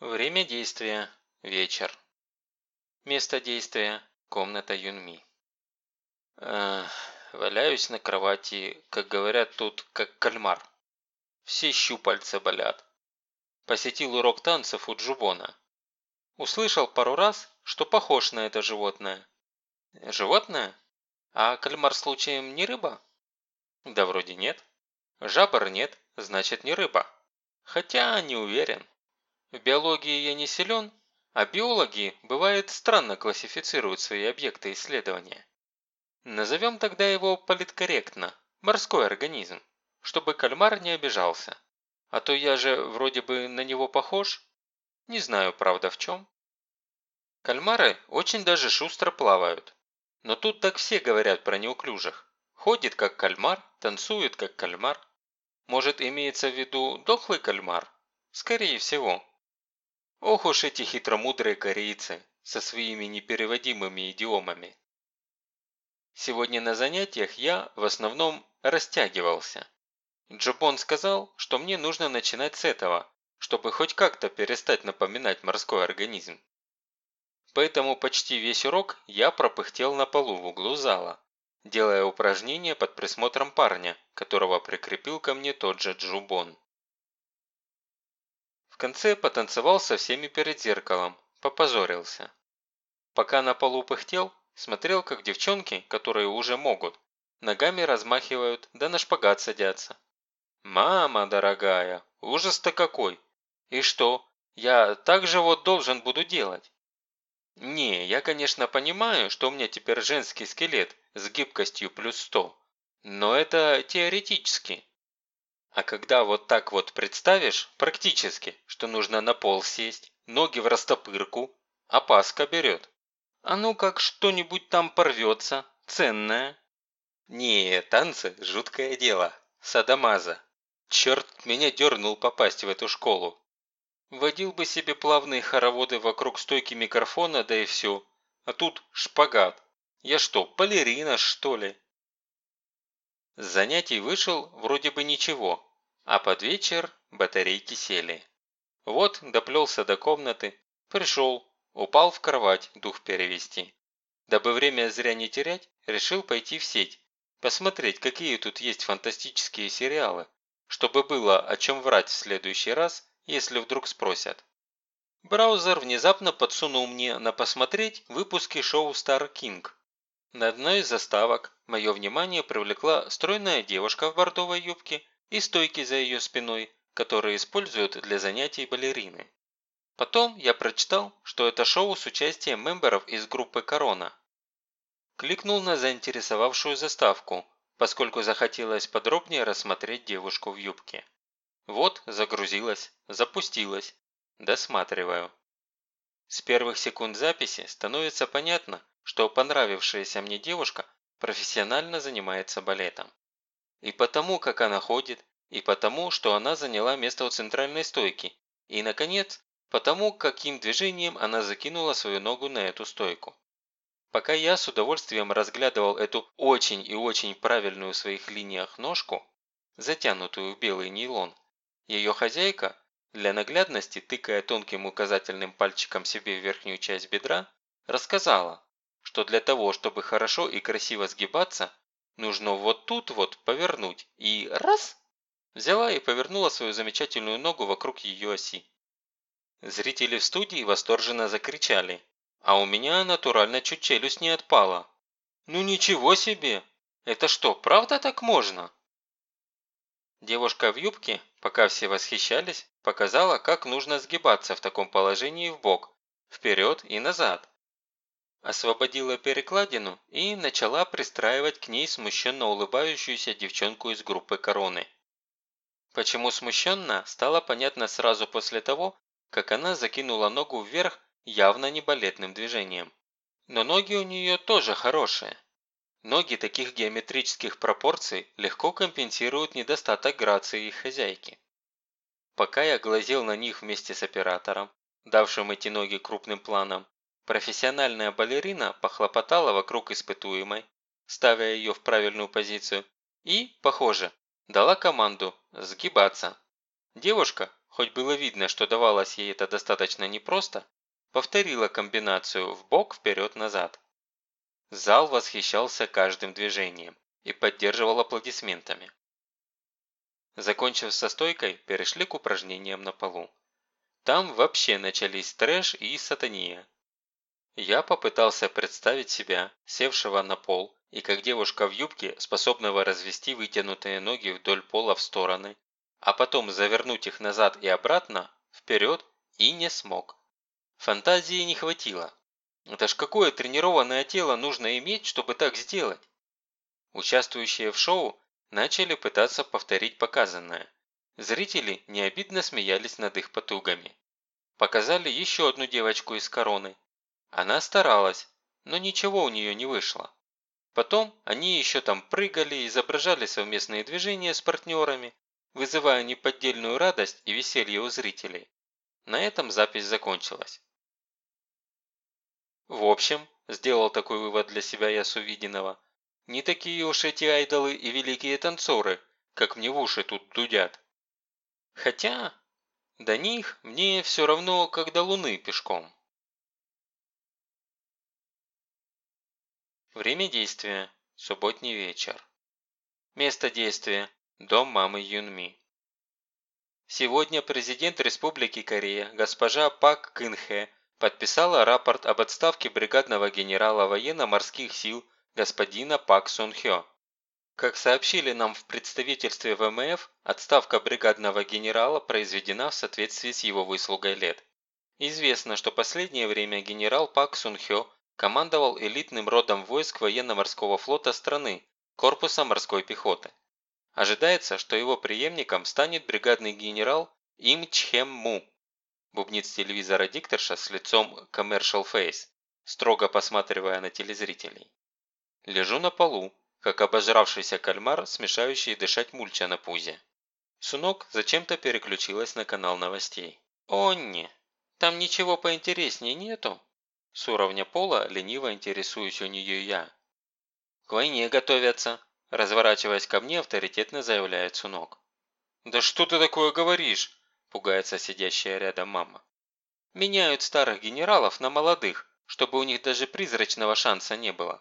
Время действия – вечер. Место действия – комната Юнми. Эх, валяюсь на кровати, как говорят тут, как кальмар. Все щупальца болят. Посетил урок танцев у Джубона. Услышал пару раз, что похож на это животное. Животное? А кальмар случаем не рыба? Да вроде нет. Жабр нет, значит не рыба. Хотя не уверен. В биологии я не силен, а биологи, бывает, странно классифицируют свои объекты исследования. Назовем тогда его политкорректно – морской организм, чтобы кальмар не обижался. А то я же вроде бы на него похож. Не знаю, правда, в чем. Кальмары очень даже шустро плавают. Но тут так все говорят про неуклюжих. Ходит как кальмар, танцует как кальмар. Может, имеется в виду дохлый кальмар? Скорее всего. Ох уж эти хитромудрые корейцы со своими непереводимыми идиомами. Сегодня на занятиях я в основном растягивался. Джобон сказал, что мне нужно начинать с этого, чтобы хоть как-то перестать напоминать морской организм. Поэтому почти весь урок я пропыхтел на полу в углу зала, делая упражнения под присмотром парня, которого прикрепил ко мне тот же Джубон. В конце потанцевал со всеми перед зеркалом, попозорился. Пока на полу пыхтел, смотрел, как девчонки, которые уже могут, ногами размахивают, да на шпагат садятся. «Мама дорогая, ужас-то какой! И что, я так же вот должен буду делать?» «Не, я, конечно, понимаю, что у меня теперь женский скелет с гибкостью плюс 100, но это теоретически. А когда вот так вот представишь, практически, что нужно на пол сесть, ноги в растопырку, опаска берет. А ну как что-нибудь там порвется, ценное. Не, танцы – жуткое дело. Садомаза. Черт меня дернул попасть в эту школу. Водил бы себе плавные хороводы вокруг стойки микрофона, да и все. А тут шпагат. Я что, балерина, что ли? С занятий вышел вроде бы ничего, а под вечер батарейки сели. Вот доплелся до комнаты, пришел, упал в кровать дух перевести. Дабы время зря не терять, решил пойти в сеть, посмотреть, какие тут есть фантастические сериалы, чтобы было о чем врать в следующий раз, если вдруг спросят. Браузер внезапно подсунул мне на посмотреть выпуски шоу Star King. На одной из заставок мое внимание привлекла стройная девушка в бордовой юбке и стойки за ее спиной, которые используют для занятий балерины. Потом я прочитал, что это шоу с участием мемберов из группы «Корона». Кликнул на заинтересовавшую заставку, поскольку захотелось подробнее рассмотреть девушку в юбке. Вот, загрузилась, запустилась. Досматриваю. С первых секунд записи становится понятно, что понравившаяся мне девушка профессионально занимается балетом. И потому, как она ходит, и потому, что она заняла место у центральной стойки, и, наконец, потому, каким движением она закинула свою ногу на эту стойку. Пока я с удовольствием разглядывал эту очень и очень правильную в своих линиях ножку, затянутую в белый нейлон, ее хозяйка, для наглядности тыкая тонким указательным пальчиком себе в верхнюю часть бедра, рассказала, что для того, чтобы хорошо и красиво сгибаться, нужно вот тут вот повернуть и раз! Взяла и повернула свою замечательную ногу вокруг ее оси. Зрители в студии восторженно закричали, а у меня натурально чуть челюсть не отпала. Ну ничего себе! Это что, правда так можно? Девушка в юбке, пока все восхищались, показала, как нужно сгибаться в таком положении в бок, вперед и назад освободила перекладину и начала пристраивать к ней смущенно улыбающуюся девчонку из группы короны. Почему смущенно, стало понятно сразу после того, как она закинула ногу вверх явно не балетным движением. Но ноги у нее тоже хорошие. Ноги таких геометрических пропорций легко компенсируют недостаток грации их хозяйки. Пока я глазел на них вместе с оператором, давшим эти ноги крупным планом, Профессиональная балерина похлопотала вокруг испытуемой, ставя ее в правильную позицию, и, похоже, дала команду «сгибаться». Девушка, хоть было видно, что давалось ей это достаточно непросто, повторила комбинацию в бок вперед-назад. Зал восхищался каждым движением и поддерживал аплодисментами. Закончив со стойкой, перешли к упражнениям на полу. Там вообще начались трэш и сатания. Я попытался представить себя, севшего на пол, и как девушка в юбке, способного развести вытянутые ноги вдоль пола в стороны, а потом завернуть их назад и обратно, вперед, и не смог. Фантазии не хватило. Это ж какое тренированное тело нужно иметь, чтобы так сделать? Участвующие в шоу начали пытаться повторить показанное. Зрители необидно смеялись над их потугами. Показали еще одну девочку из короны. Она старалась, но ничего у нее не вышло. Потом они еще там прыгали, изображали совместные движения с партнерами, вызывая неподдельную радость и веселье у зрителей. На этом запись закончилась. В общем, сделал такой вывод для себя я с увиденного, не такие уж эти айдолы и великие танцоры, как мне в уши тут дудят. Хотя, до них мне все равно, как до луны пешком. Время действия – субботний вечер. Место действия – дом мамы Юнми. Сегодня президент Республики Корея госпожа Пак Кынхэ подписала рапорт об отставке бригадного генерала военно-морских сил господина Пак Сун Хё. Как сообщили нам в представительстве ВМФ, отставка бригадного генерала произведена в соответствии с его выслугой лет. Известно, что последнее время генерал Пак Сун Хё командовал элитным родом войск военно-морского флота страны, корпуса морской пехоты. Ожидается, что его преемником станет бригадный генерал Им Чхем Му. Бубнит с телевизора дикторша с лицом commercial face, строго посматривая на телезрителей. Лежу на полу, как обожравшийся кальмар, смешающий дышать мульча на пузе. Сунок зачем-то переключилась на канал новостей. «Онни, там ничего поинтереснее нету?» С уровня пола лениво интересуюсь у нее я. «К войне готовятся», – разворачиваясь ко мне, авторитетно заявляет Сунок. «Да что ты такое говоришь?» – пугается сидящая рядом мама. «Меняют старых генералов на молодых, чтобы у них даже призрачного шанса не было.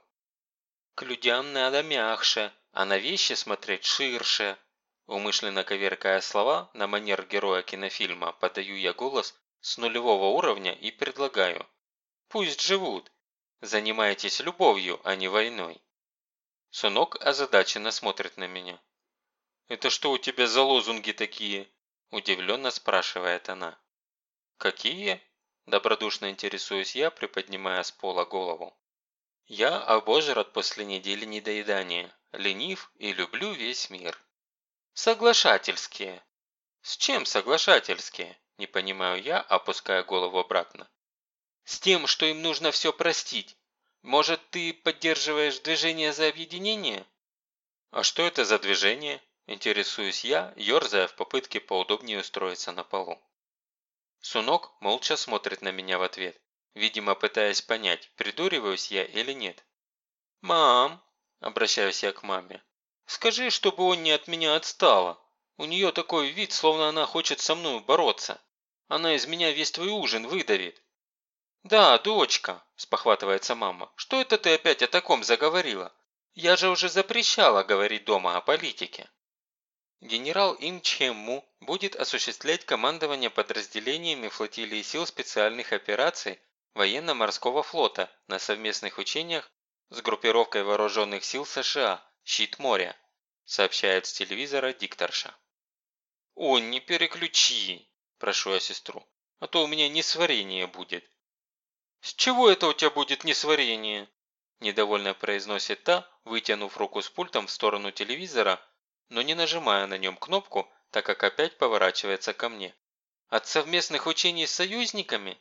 К людям надо мягче, а на вещи смотреть ширше. Умышленно коверкая слова, на манер героя кинофильма, подаю я голос с нулевого уровня и предлагаю. Пусть живут. Занимайтесь любовью, а не войной. Сунок озадаченно смотрит на меня. «Это что у тебя за лозунги такие?» Удивленно спрашивает она. «Какие?» Добродушно интересуюсь я, приподнимая с пола голову. Я обожрат после недели недоедания, ленив и люблю весь мир. Соглашательские. С чем соглашательские? Не понимаю я, опуская голову обратно. С тем, что им нужно все простить. Может, ты поддерживаешь движение за объединение? А что это за движение? Интересуюсь я, ерзая в попытке поудобнее устроиться на полу. Сунок молча смотрит на меня в ответ видимо пытаясь понять, придуриваюсь я или нет. «Мам!» – обращаюсь я к маме. «Скажи, чтобы он не от меня отстала. У нее такой вид, словно она хочет со мной бороться. Она из меня весь твой ужин выдавит». «Да, дочка», – спохватывается мама, – «что это ты опять о таком заговорила? Я же уже запрещала говорить дома о политике». Генерал Им Чхемму будет осуществлять командование подразделениями флотилии сил специальных операций военно-морского флота на совместных учениях с группировкой вооруженных сил США «Щит моря», сообщает с телевизора дикторша. «О, не переключи!» – прошу я сестру, а то у меня несварение будет. «С чего это у тебя будет несварение?» – недовольно произносит та, вытянув руку с пультом в сторону телевизора, но не нажимая на нем кнопку, так как опять поворачивается ко мне. «От совместных учений с союзниками?»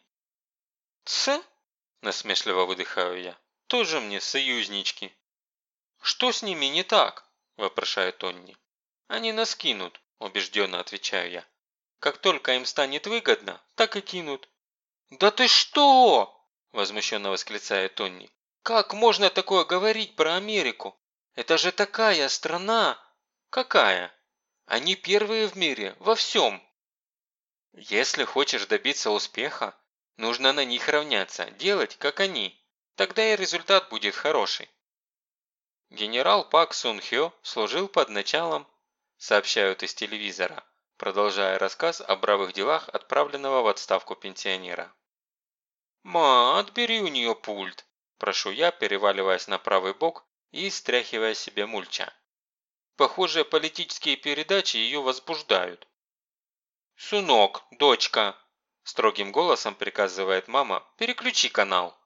«Ц?» – насмешливо выдыхаю я. «Тоже мне союзнички». «Что с ними не так?» – вопрошает Тонни. «Они нас кинут», – убежденно отвечаю я. «Как только им станет выгодно, так и кинут». «Да ты что?» – возмущенно восклицает Тонни. «Как можно такое говорить про Америку? Это же такая страна!» «Какая?» «Они первые в мире, во всем!» Если хочешь добиться успеха, нужно на них равняться, делать как они. Тогда и результат будет хороший. Генерал Пак Сун Хё служил под началом, сообщают из телевизора, продолжая рассказ о бравых делах отправленного в отставку пенсионера. «Ма, отбери у нее пульт», – прошу я, переваливаясь на правый бок и стряхивая себе мульча. Похоже, политические передачи ее возбуждают. «Сунок, дочка!» – строгим голосом приказывает мама, переключи канал.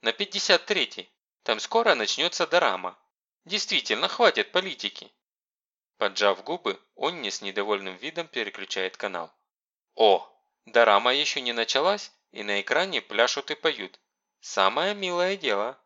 На 53-й. Там скоро начнется дорама. Действительно, хватит политики. Поджав губы, Онни с недовольным видом переключает канал. О, дорама еще не началась, и на экране пляшут и поют. Самое милое дело.